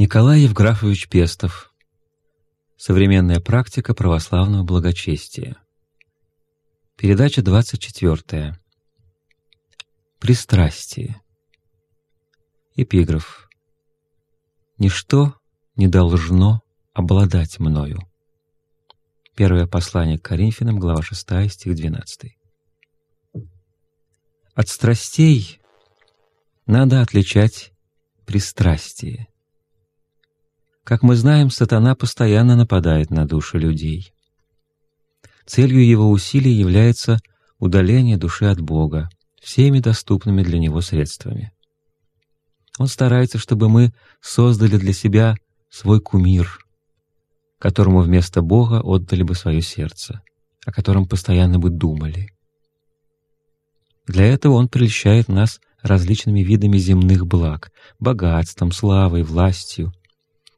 Николай Евграфович Пестов. Современная практика православного благочестия. Передача 24. Пристрастие. Эпиграф. «Ничто не должно обладать мною». Первое послание к Коринфянам, глава 6, стих 12. От страстей надо отличать пристрастие. Как мы знаем, сатана постоянно нападает на души людей. Целью его усилий является удаление души от Бога всеми доступными для него средствами. Он старается, чтобы мы создали для себя свой кумир, которому вместо Бога отдали бы свое сердце, о котором постоянно бы думали. Для этого Он прельщает нас различными видами земных благ, богатством, славой, властью,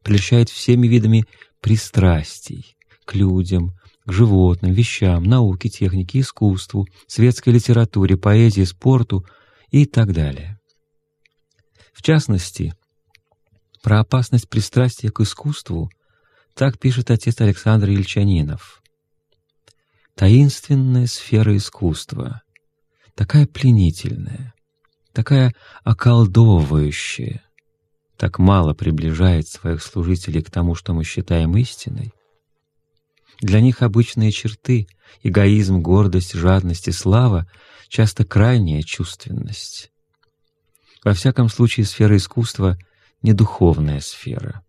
прельщает всеми видами пристрастий к людям, к животным, вещам, науке, технике, искусству, светской литературе, поэзии, спорту и так далее. В частности, про опасность пристрастия к искусству так пишет отец Александр Ильчанинов. «Таинственная сфера искусства, такая пленительная, такая околдовывающая, так мало приближает своих служителей к тому, что мы считаем истиной, для них обычные черты — эгоизм, гордость, жадность и слава — часто крайняя чувственность. Во всяком случае, сфера искусства — не духовная сфера,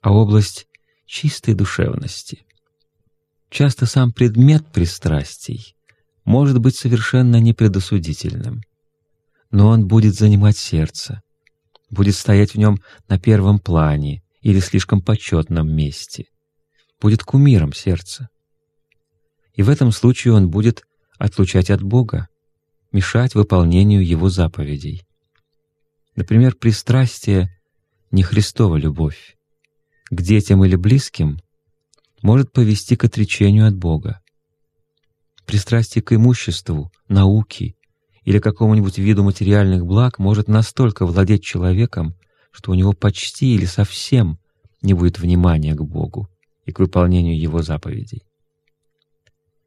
а область чистой душевности. Часто сам предмет пристрастий может быть совершенно непредосудительным, но он будет занимать сердце, будет стоять в нем на первом плане или слишком почетном месте, будет кумиром сердца. И в этом случае он будет отлучать от Бога, мешать выполнению Его заповедей. Например, пристрастие — не Христова любовь. К детям или близким может повести к отречению от Бога. Пристрастие к имуществу, науке или какому-нибудь виду материальных благ может настолько владеть человеком, что у него почти или совсем не будет внимания к Богу и к выполнению Его заповедей.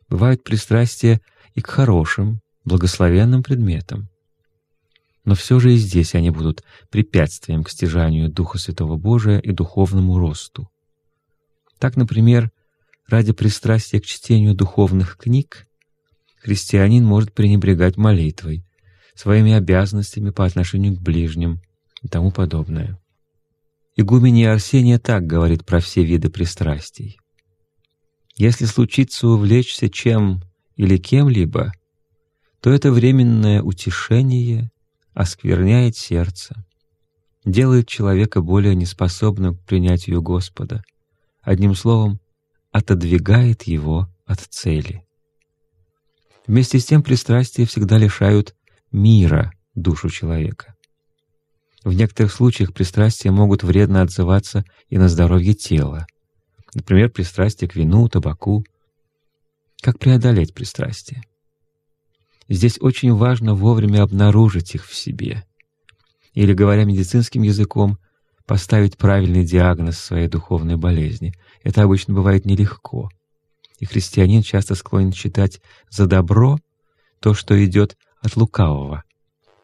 Бывают пристрастия и к хорошим, благословенным предметам. Но все же и здесь они будут препятствием к стяжанию Духа Святого Божия и духовному росту. Так, например, ради пристрастия к чтению духовных книг христианин может пренебрегать молитвой, своими обязанностями по отношению к ближним и тому подобное. Игуменья Арсения так говорит про все виды пристрастий. «Если случится увлечься чем или кем-либо, то это временное утешение оскверняет сердце, делает человека более неспособным к принятию Господа, одним словом, отодвигает его от цели. Вместе с тем пристрастия всегда лишают мира душу человека. В некоторых случаях пристрастия могут вредно отзываться и на здоровье тела. Например, пристрастие к вину, табаку. Как преодолеть пристрастие? Здесь очень важно вовремя обнаружить их в себе. Или, говоря медицинским языком, поставить правильный диагноз своей духовной болезни. Это обычно бывает нелегко. И христианин часто склонен считать за добро то, что идет от лукавого,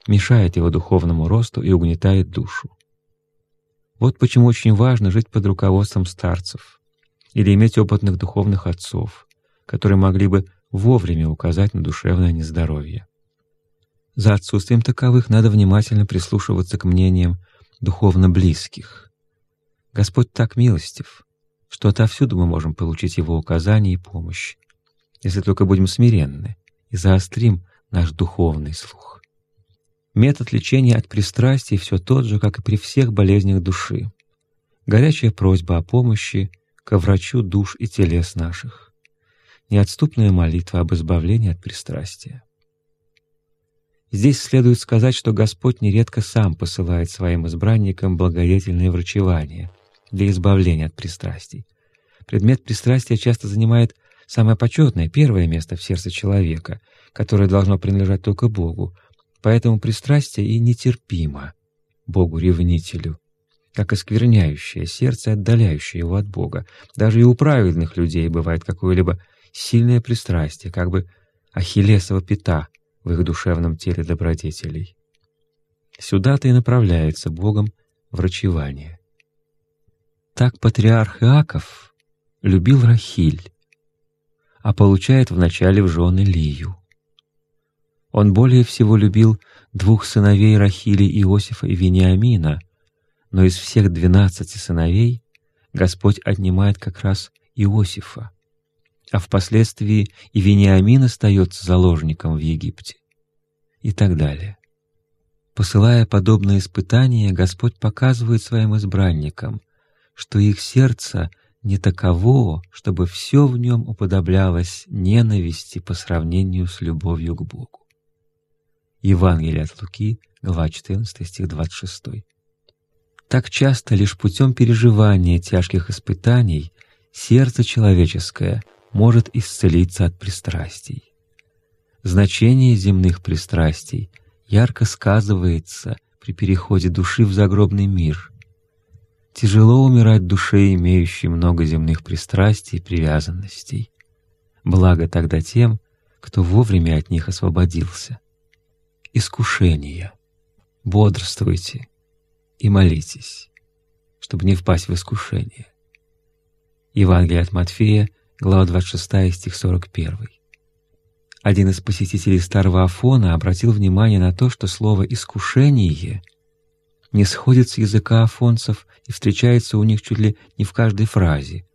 мешает его духовному росту и угнетает душу. Вот почему очень важно жить под руководством старцев или иметь опытных духовных отцов, которые могли бы вовремя указать на душевное нездоровье. За отсутствием таковых надо внимательно прислушиваться к мнениям духовно близких. Господь так милостив, что отовсюду мы можем получить Его указания и помощь, если только будем смиренны и заострим наш духовный слух. Метод лечения от пристрастий все тот же, как и при всех болезнях души. Горячая просьба о помощи ко врачу душ и телес наших. Неотступная молитва об избавлении от пристрастия. Здесь следует сказать, что Господь нередко Сам посылает своим избранникам благодетельные врачевания для избавления от пристрастий. Предмет пристрастия часто занимает самое почетное, первое место в сердце человека, которое должно принадлежать только Богу, Поэтому пристрастие и нетерпимо Богу-ревнителю, как оскверняющее сердце, отдаляющее его от Бога. Даже и у праведных людей бывает какое-либо сильное пристрастие, как бы ахиллесова пята в их душевном теле добродетелей. Сюда-то и направляется Богом врачевание. Так патриарх Иаков любил Рахиль, а получает вначале в жены Лию. Он более всего любил двух сыновей Рахили Иосифа и Вениамина, но из всех двенадцати сыновей Господь отнимает как раз Иосифа, а впоследствии и Вениамин остается заложником в Египте и так далее. Посылая подобные испытания, Господь показывает своим избранникам, что их сердце не таково, чтобы все в нем уподоблялось ненависти по сравнению с любовью к Богу. Евангелие от Луки, глава 14, стих 26. Так часто лишь путем переживания тяжких испытаний сердце человеческое может исцелиться от пристрастий. Значение земных пристрастий ярко сказывается при переходе души в загробный мир. Тяжело умирать душе, имеющей много земных пристрастий и привязанностей. Благо тогда тем, кто вовремя от них освободился искушения. Бодрствуйте и молитесь, чтобы не впасть в искушение. Евангелие от Матфея, глава 26, стих 41. Один из посетителей старого Афона обратил внимание на то, что слово «искушение» не сходит с языка афонцев и встречается у них чуть ли не в каждой фразе.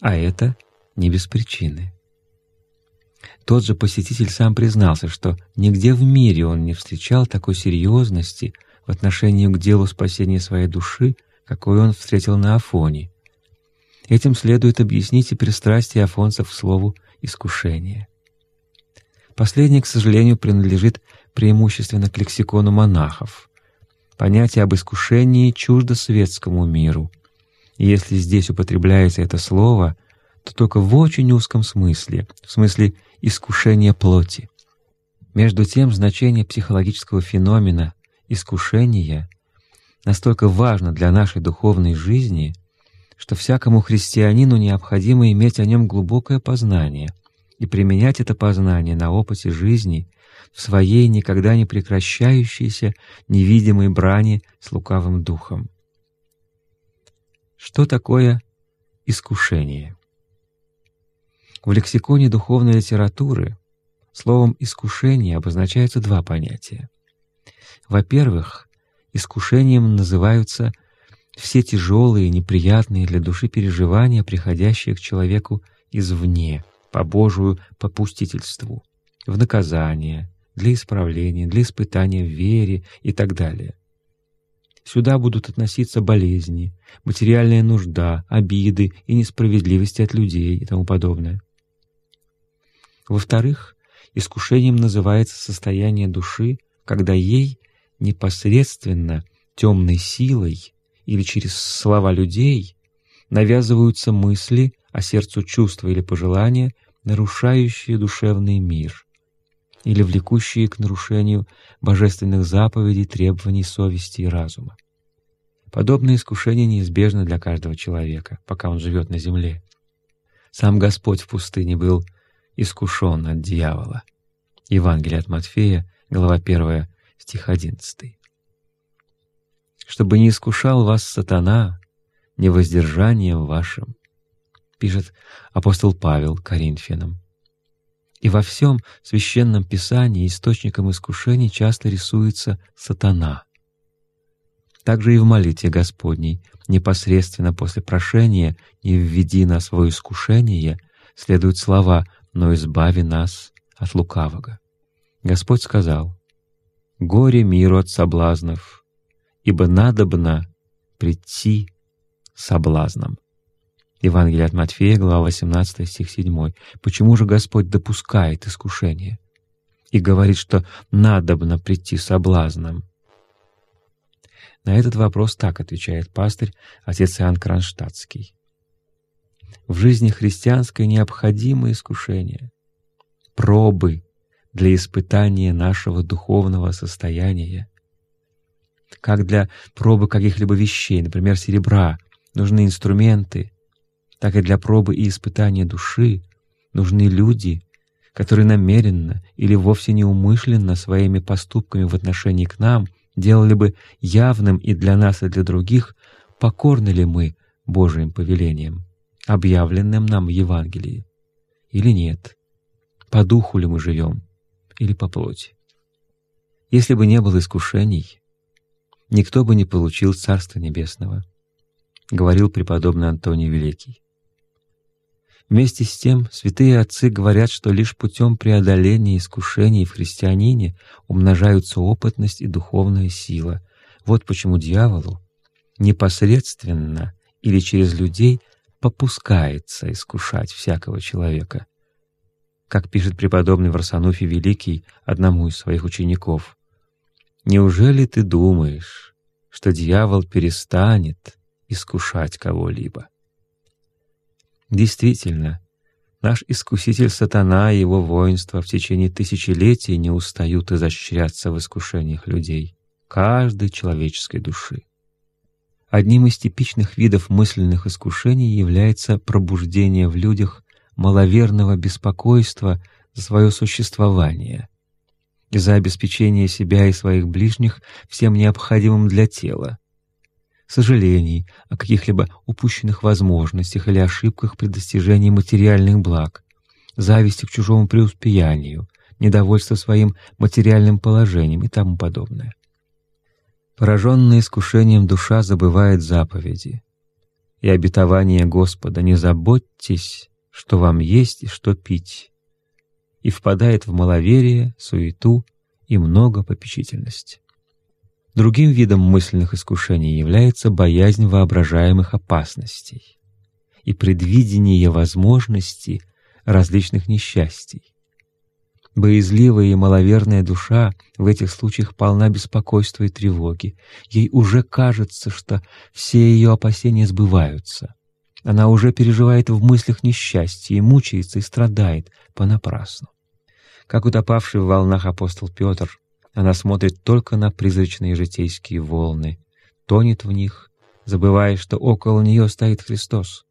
А это не без причины. Тот же посетитель сам признался, что нигде в мире он не встречал такой серьезности в отношении к делу спасения своей души, какой он встретил на Афоне. Этим следует объяснить и пристрастие афонцев к слову «искушение». Последнее, к сожалению, принадлежит преимущественно к лексикону монахов. Понятие об искушении чуждо светскому миру. И если здесь употребляется это слово, то только в очень узком смысле, в смысле искушения плоти. Между тем, значение психологического феномена искушения настолько важно для нашей духовной жизни, что всякому христианину необходимо иметь о нем глубокое познание и применять это познание на опыте жизни в своей никогда не прекращающейся невидимой брани с лукавым духом. Что такое искушение? В лексиконе духовной литературы словом «искушение» обозначаются два понятия. Во-первых, искушением называются все тяжелые, неприятные для души переживания, приходящие к человеку извне, по Божию попустительству, в наказание, для исправления, для испытания в вере и так далее. Сюда будут относиться болезни, материальная нужда, обиды и несправедливости от людей и тому подобное. Во-вторых, искушением называется состояние души, когда ей непосредственно темной силой или через слова людей навязываются мысли, а сердцу чувства или пожелания, нарушающие душевный мир или влекущие к нарушению божественных заповедей, требований совести и разума. Подобное искушение неизбежно для каждого человека, пока он живет на земле. Сам Господь в пустыне был искушен от дьявола. Евангелие от Матфея, глава 1, стих 11. «Чтобы не искушал вас сатана невоздержанием вашим», пишет апостол Павел Коринфянам. И во всем священном писании источником искушений часто рисуется сатана. Также и в молитве Господней, непосредственно после прошения «Не введи нас во искушение» следуют слова но избави нас от лукавого. Господь сказал, «Горе миру от соблазнов, ибо надобно прийти соблазном». Евангелие от Матфея, глава 18, стих 7. Почему же Господь допускает искушение и говорит, что надобно прийти соблазном? На этот вопрос так отвечает пастырь, отец Иоанн Кронштадтский. В жизни христианской необходимо искушение, пробы для испытания нашего духовного состояния. Как для пробы каких-либо вещей, например, серебра, нужны инструменты, так и для пробы и испытания души нужны люди, которые намеренно или вовсе неумышленно своими поступками в отношении к нам делали бы явным и для нас, и для других, покорны ли мы Божьим повелениям, объявленным нам в Евангелии, или нет, по духу ли мы живем, или по плоти. Если бы не было искушений, никто бы не получил Царства Небесного, говорил преподобный Антоний Великий. Вместе с тем, святые отцы говорят, что лишь путем преодоления искушений в христианине умножаются опытность и духовная сила. Вот почему дьяволу непосредственно или через людей попускается искушать всякого человека. Как пишет преподобный Варсануфий Великий одному из своих учеников, «Неужели ты думаешь, что дьявол перестанет искушать кого-либо?» Действительно, наш искуситель сатана и его воинство в течение тысячелетий не устают изощряться в искушениях людей, каждой человеческой души. Одним из типичных видов мысленных искушений является пробуждение в людях маловерного беспокойства за свое существование и за обеспечение себя и своих ближних всем необходимым для тела, сожалений о каких-либо упущенных возможностях или ошибках при достижении материальных благ, зависти к чужому преуспеянию, недовольство своим материальным положением и тому подобное. Пораженная искушением душа забывает заповеди и обетование Господа «Не заботьтесь, что вам есть и что пить», и впадает в маловерие, суету и много попечительности. Другим видом мысленных искушений является боязнь воображаемых опасностей и предвидение возможностей различных несчастий, Боязливая и маловерная душа в этих случаях полна беспокойства и тревоги. Ей уже кажется, что все ее опасения сбываются. Она уже переживает в мыслях несчастье и мучается и страдает понапрасну. Как утопавший в волнах апостол Петр, она смотрит только на призрачные житейские волны, тонет в них, забывая, что около нее стоит Христос,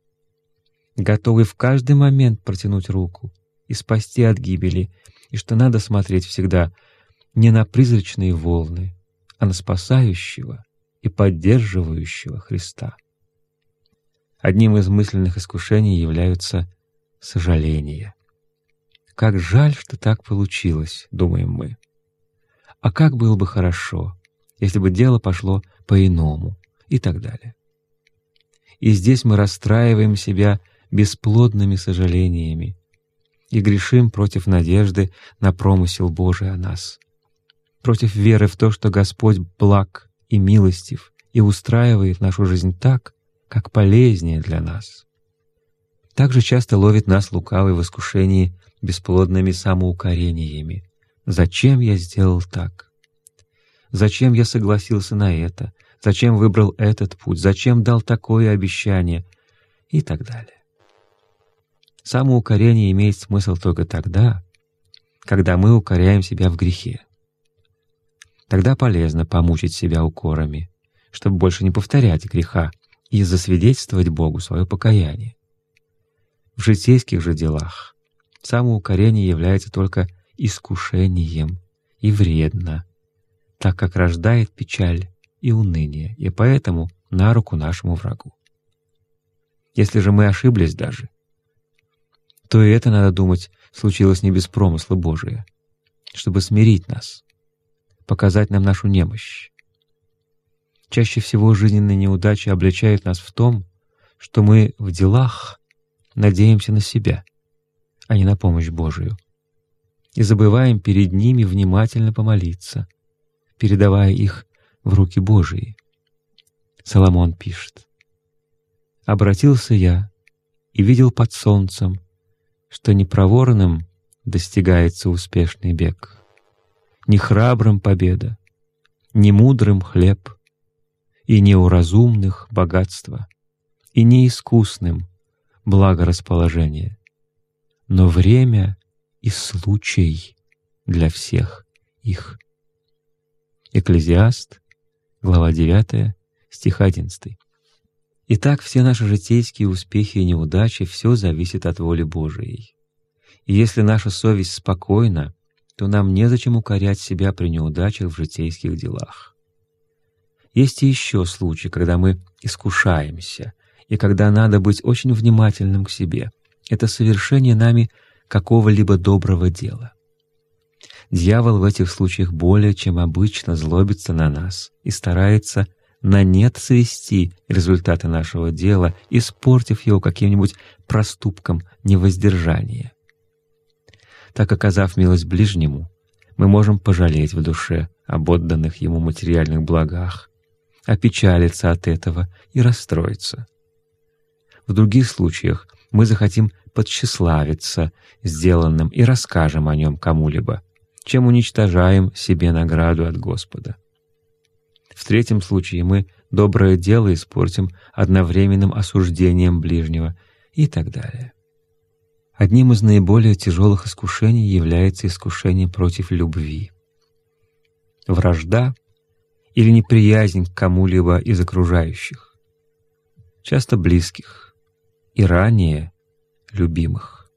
готовый в каждый момент протянуть руку и спасти от гибели — и что надо смотреть всегда не на призрачные волны, а на спасающего и поддерживающего Христа. Одним из мысленных искушений являются сожаления. Как жаль, что так получилось, думаем мы. А как было бы хорошо, если бы дело пошло по-иному и так далее. И здесь мы расстраиваем себя бесплодными сожалениями, и грешим против надежды на промысел Божий о нас, против веры в то, что Господь благ и милостив и устраивает нашу жизнь так, как полезнее для нас. Также часто ловит нас лукавый в искушении бесплодными самоукорениями. «Зачем я сделал так? Зачем я согласился на это? Зачем выбрал этот путь? Зачем дал такое обещание?» И так далее. Самоукорение имеет смысл только тогда, когда мы укоряем себя в грехе. Тогда полезно помучить себя укорами, чтобы больше не повторять греха и засвидетельствовать Богу свое покаяние. В житейских же делах самоукорение является только искушением и вредно, так как рождает печаль и уныние, и поэтому на руку нашему врагу. Если же мы ошиблись даже, то и это, надо думать, случилось не без промысла Божия, чтобы смирить нас, показать нам нашу немощь. Чаще всего жизненные неудачи обличают нас в том, что мы в делах надеемся на себя, а не на помощь Божию, и забываем перед ними внимательно помолиться, передавая их в руки Божии. Соломон пишет, «Обратился я и видел под солнцем что не проворным достигается успешный бег, не храбрым победа, не мудрым хлеб, и не у разумных богатство, и не искусным благорасположение, но время и случай для всех их. Экклезиаст, глава 9, стих 11. Итак, все наши житейские успехи и неудачи — все зависит от воли Божией. И если наша совесть спокойна, то нам незачем укорять себя при неудачах в житейских делах. Есть и еще случаи, когда мы искушаемся, и когда надо быть очень внимательным к себе. Это совершение нами какого-либо доброго дела. Дьявол в этих случаях более чем обычно злобится на нас и старается на нет свести результаты нашего дела, испортив его каким-нибудь проступком невоздержания. Так, оказав милость ближнему, мы можем пожалеть в душе об отданных ему материальных благах, опечалиться от этого и расстроиться. В других случаях мы захотим подсчастливиться сделанным и расскажем о нем кому-либо, чем уничтожаем себе награду от Господа. В третьем случае мы доброе дело испортим одновременным осуждением ближнего и так далее. Одним из наиболее тяжелых искушений является искушение против любви. Вражда или неприязнь к кому-либо из окружающих, часто близких, и ранее любимых.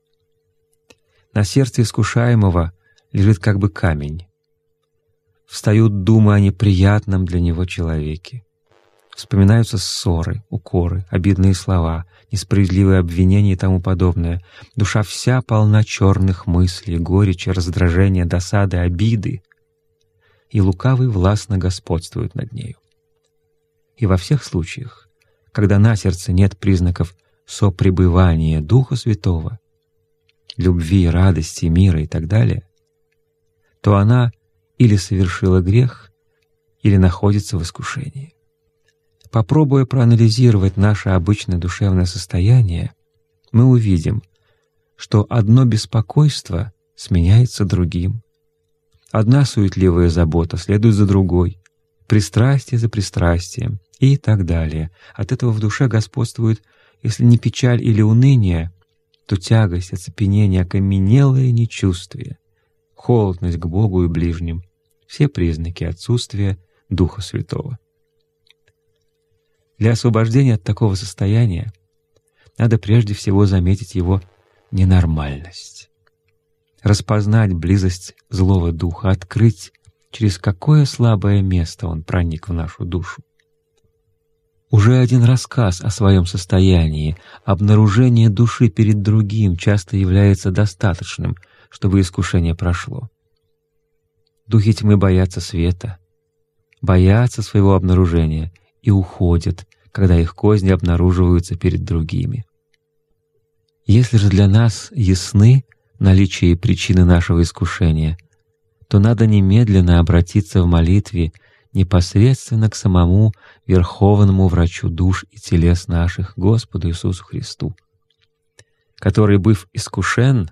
На сердце искушаемого лежит как бы камень. Встают думы о неприятном для него человеке. Вспоминаются ссоры, укоры, обидные слова, несправедливые обвинения и тому подобное. Душа вся полна черных мыслей, горечи, раздражения, досады, обиды. И лукавый властно господствует над нею. И во всех случаях, когда на сердце нет признаков сопребывания Духа Святого, любви, радости, мира и так далее, то она или совершила грех, или находится в искушении. Попробуя проанализировать наше обычное душевное состояние, мы увидим, что одно беспокойство сменяется другим. Одна суетливая забота следует за другой, пристрастие за пристрастием и так далее. От этого в душе господствует, если не печаль или уныние, то тягость, оцепенение, окаменелое нечувствие, холодность к Богу и ближним — все признаки отсутствия Духа Святого. Для освобождения от такого состояния надо прежде всего заметить его ненормальность, распознать близость злого духа, открыть, через какое слабое место он проник в нашу душу. Уже один рассказ о своем состоянии, обнаружение души перед другим часто является достаточным, чтобы искушение прошло. Духи тьмы боятся света, боятся своего обнаружения и уходят, когда их козни обнаруживаются перед другими. Если же для нас ясны наличие и причины нашего искушения, то надо немедленно обратиться в молитве непосредственно к самому Верховному Врачу душ и телес наших, Господу Иисусу Христу, который, быв искушен,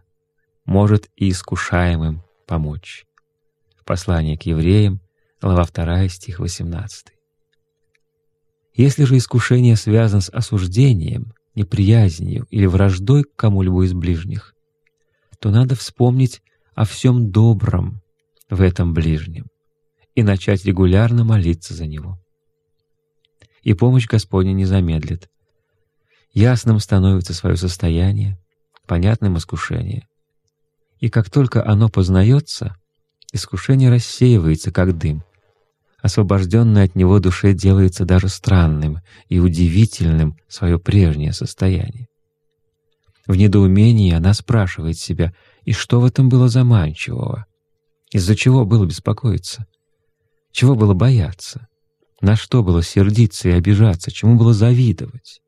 может и искушаемым помочь. Послание к евреям, глава 2, стих 18. Если же искушение связано с осуждением, неприязнью или враждой к кому-либо из ближних, то надо вспомнить о всем добром в этом ближнем и начать регулярно молиться за него. И помощь Господня не замедлит. Ясным становится свое состояние, понятным искушение. И как только оно познается, искушение рассеивается, как дым — освобожденной от него душе делается даже странным и удивительным свое прежнее состояние. В недоумении она спрашивает себя, и что в этом было заманчивого? Из-за чего было беспокоиться? Чего было бояться? На что было сердиться и обижаться? Чему было завидовать?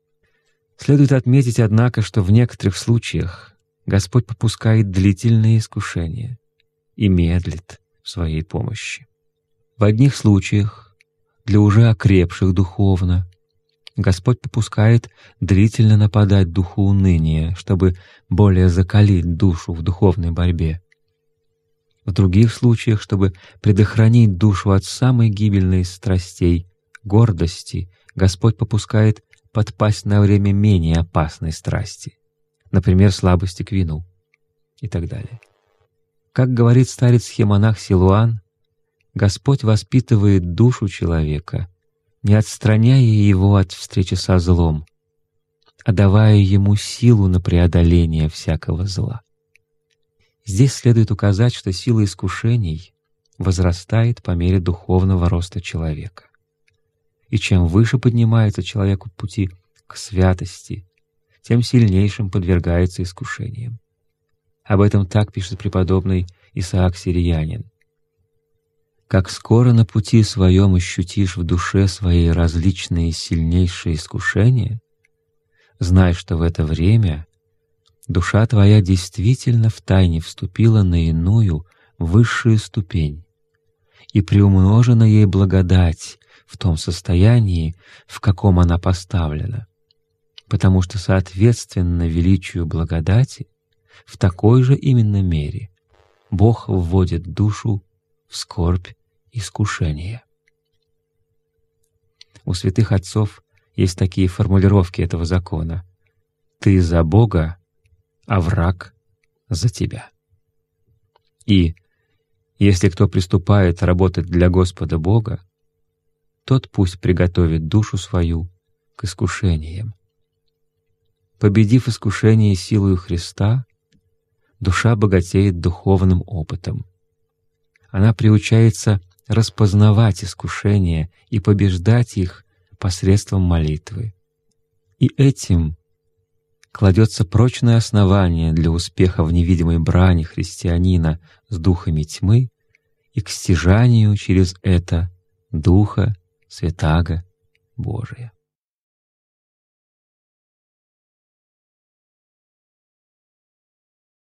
Следует отметить, однако, что в некоторых случаях Господь попускает длительные искушения и медлит в своей помощи. В одних случаях, для уже окрепших духовно, Господь попускает длительно нападать духу уныния, чтобы более закалить душу в духовной борьбе. В других случаях, чтобы предохранить душу от самой гибельной страстей, гордости, Господь попускает подпасть на время менее опасной страсти, например, слабости к вину и так далее. Как говорит старец-схемонах Силуан, Господь воспитывает душу человека не отстраняя его от встречи со злом, а давая ему силу на преодоление всякого зла. Здесь следует указать, что сила искушений возрастает по мере духовного роста человека. И чем выше поднимается человек по пути к святости, тем сильнейшим подвергается искушениям. Об этом так пишет преподобный Исаак Сириянин. «Как скоро на пути своем ощутишь в душе своей различные сильнейшие искушения, знай, что в это время душа твоя действительно втайне вступила на иную, высшую ступень, и приумножена ей благодать в том состоянии, в каком она поставлена, потому что соответственно величию благодати — в такой же именно мере Бог вводит душу в скорбь искушения. У святых отцов есть такие формулировки этого закона. «Ты за Бога, а враг за тебя». И если кто приступает работать для Господа Бога, тот пусть приготовит душу свою к искушениям. Победив искушение силою Христа, душа богатеет духовным опытом. Она приучается распознавать искушения и побеждать их посредством молитвы. И этим кладется прочное основание для успеха в невидимой брани христианина с духами тьмы и к стяжанию через это Духа Святаго Божия.